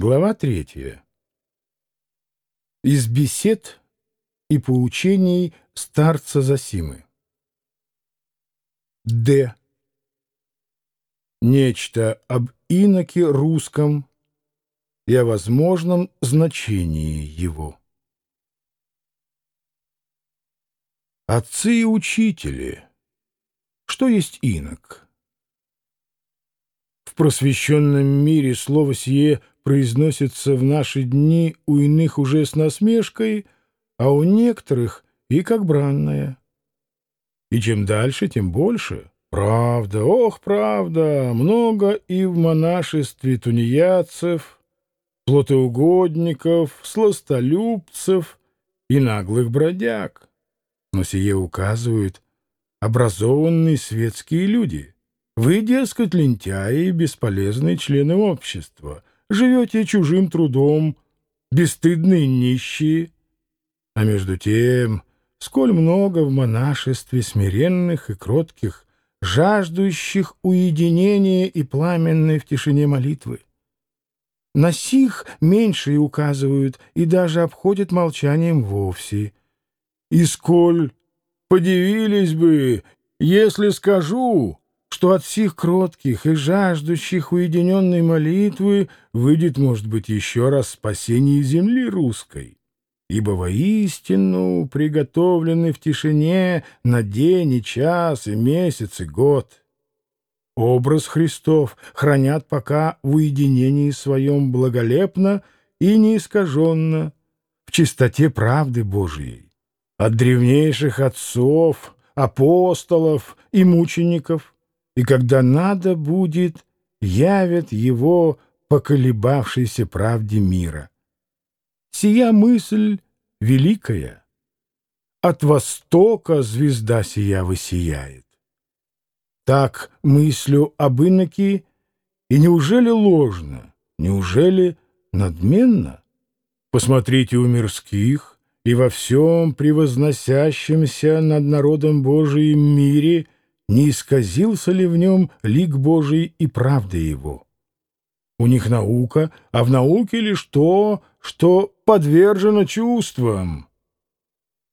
Глава третья. Из бесед и поучений старца Засимы. Д. Нечто об иноке русском и о возможном значении его. Отцы и учители. Что есть инок? В просвещенном мире слово сие произносится в наши дни у иных уже с насмешкой, а у некоторых и как бранное. И чем дальше, тем больше. Правда, ох, правда, много и в монашестве тунеядцев, плотоугодников, сластолюбцев и наглых бродяг. Но сие указывают образованные светские люди. Вы, дескать, лентяи и бесполезные члены общества — живете чужим трудом, бесстыдные нищие. А между тем, сколь много в монашестве смиренных и кротких, жаждущих уединения и пламенной в тишине молитвы. На сих меньшие указывают и даже обходят молчанием вовсе. И сколь подивились бы, если скажу, что от всех кротких и жаждущих уединенной молитвы выйдет, может быть, еще раз спасение земли русской. Ибо воистину приготовлены в тишине на день и час, и месяц, и год. Образ Христов хранят пока в уединении своем благолепно и неискаженно, в чистоте правды Божией. От древнейших отцов, апостолов и мучеников — и когда надо будет, явят его поколебавшейся правде мира. Сия мысль великая. От востока звезда сия высияет. Так мыслю об иноке, и неужели ложно, неужели надменно? Посмотрите у мирских и во всем превозносящемся над народом Божиим мире — не исказился ли в нем лик Божий и правда его. У них наука, а в науке лишь то, что подвержено чувствам.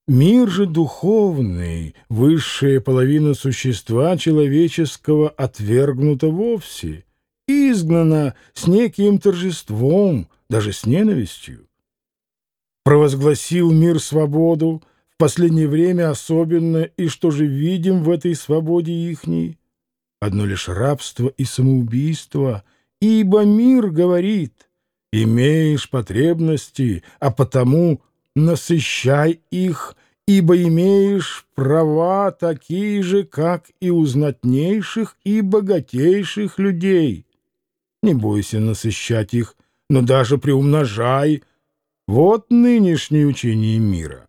Мир же духовный, высшая половина существа человеческого отвергнута вовсе, изгнана с неким торжеством, даже с ненавистью. Провозгласил мир свободу, в последнее время особенно, и что же видим в этой свободе ихней? Одно лишь рабство и самоубийство, ибо мир говорит, имеешь потребности, а потому насыщай их, ибо имеешь права такие же, как и у знатнейших и богатейших людей. Не бойся насыщать их, но даже приумножай. Вот нынешнее учение мира.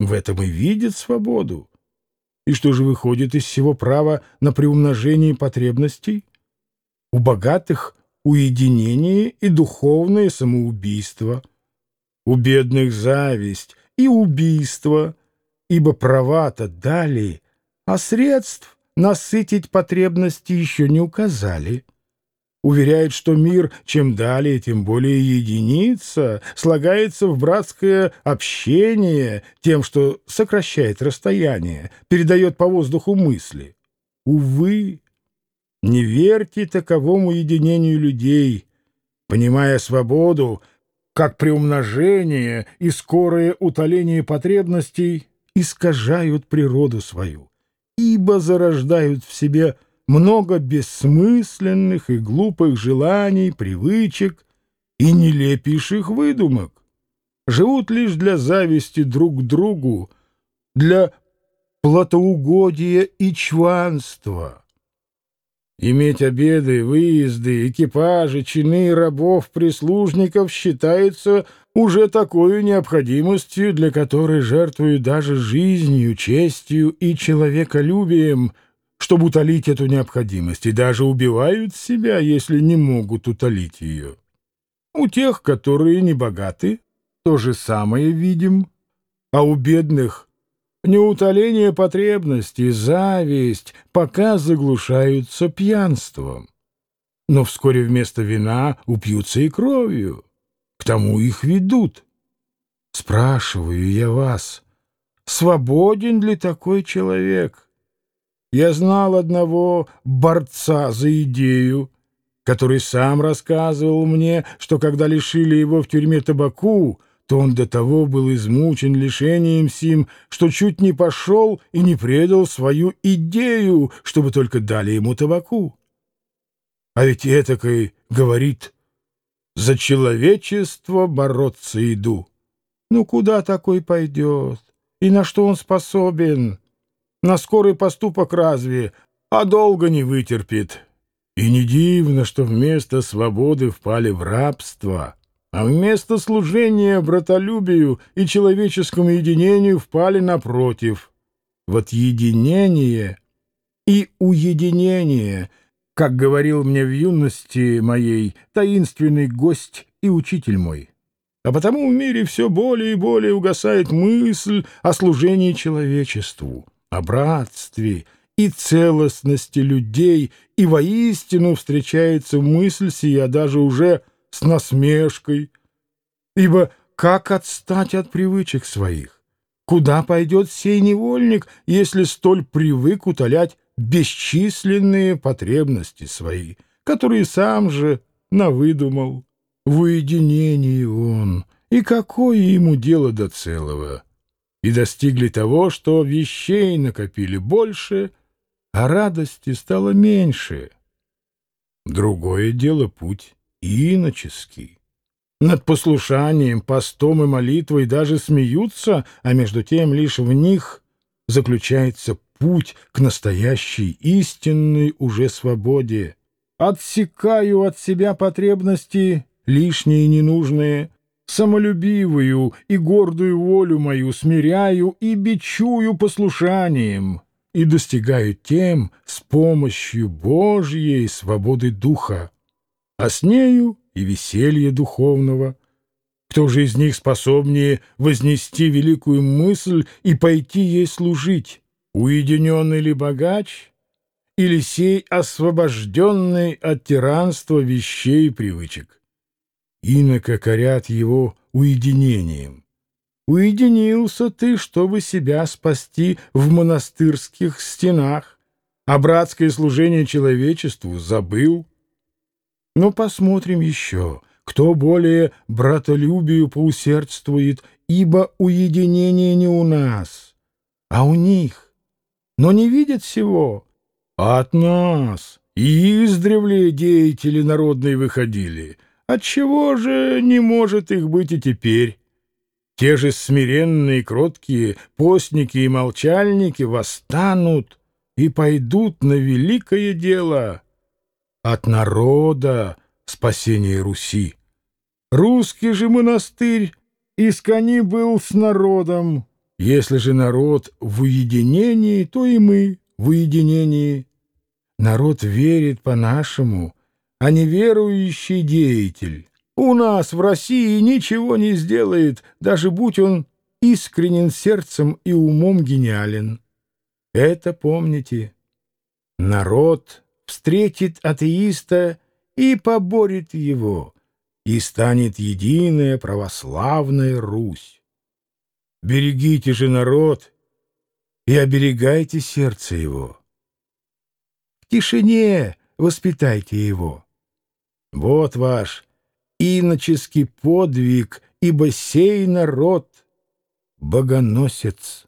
В этом и видит свободу. И что же выходит из всего права на приумножение потребностей? У богатых уединение и духовное самоубийство, у бедных зависть и убийство, ибо права-то дали, а средств насытить потребности еще не указали уверяет, что мир чем далее, тем более единица, слагается в братское общение тем, что сокращает расстояние, передает по воздуху мысли. Увы, не верьте таковому единению людей, понимая свободу, как приумножение и скорое утоление потребностей искажают природу свою, ибо зарождают в себе много бессмысленных и глупых желаний, привычек и нелепейших выдумок. Живут лишь для зависти друг к другу, для платоугодия и чванства. Иметь обеды, выезды, экипажи, чины рабов-прислужников считается уже такой необходимостью, для которой жертвуют даже жизнью, честью и человеколюбием — чтобы утолить эту необходимость, и даже убивают себя, если не могут утолить ее. У тех, которые не богаты, то же самое видим, а у бедных неутоление потребностей, зависть пока заглушаются пьянством. Но вскоре вместо вина упьются и кровью. к тому их ведут. Спрашиваю я вас, свободен ли такой человек? Я знал одного борца за идею, который сам рассказывал мне, что когда лишили его в тюрьме табаку, то он до того был измучен лишением сим, что чуть не пошел и не предал свою идею, чтобы только дали ему табаку. А ведь этакой говорит, за человечество бороться иду. Ну куда такой пойдет? И на что он способен? На скорый поступок разве? А долго не вытерпит. И не дивно, что вместо свободы впали в рабство, а вместо служения братолюбию и человеческому единению впали напротив, в отъединение и уединение, как говорил мне в юности моей таинственный гость и учитель мой. А потому в мире все более и более угасает мысль о служении человечеству, о братстве и целостности людей, и воистину встречается мысль сия даже уже с насмешкой. Ибо как отстать от привычек своих? Куда пойдет сей невольник, если столь привык утолять бесчисленные потребности свои, которые сам же навыдумал? В уединении он, и какое ему дело до целого? И достигли того, что вещей накопили больше — а радости стало меньше. Другое дело путь иноческий. Над послушанием, постом и молитвой даже смеются, а между тем лишь в них заключается путь к настоящей истинной уже свободе. Отсекаю от себя потребности лишние и ненужные, самолюбивую и гордую волю мою смиряю и бичую послушанием, и достигают тем с помощью Божьей свободы духа, а с нею и веселье духовного. Кто же из них способнее вознести великую мысль и пойти ей служить? Уединенный ли богач? Или сей освобожденный от тиранства вещей и привычек? Инока корят его уединением. Уединился ты, чтобы себя спасти в монастырских стенах, а братское служение человечеству забыл. Но посмотрим еще, кто более братолюбию поусердствует, ибо уединение не у нас, а у них. Но не видят всего. От нас и издревле деятели народные выходили. Отчего же не может их быть и теперь? Те же смиренные, кроткие постники и молчальники восстанут и пойдут на великое дело от народа спасения Руси. Русский же монастырь искони был с народом. Если же народ в уединении, то и мы в уединении. Народ верит по-нашему, а не верующий деятель. У нас в России ничего не сделает, даже будь он искренен сердцем и умом гениален. Это помните. Народ встретит атеиста и поборет его, и станет единая православная Русь. Берегите же народ и оберегайте сердце его. В тишине воспитайте его. Вот ваш иноческий подвиг, ибо сей народ — богоносец.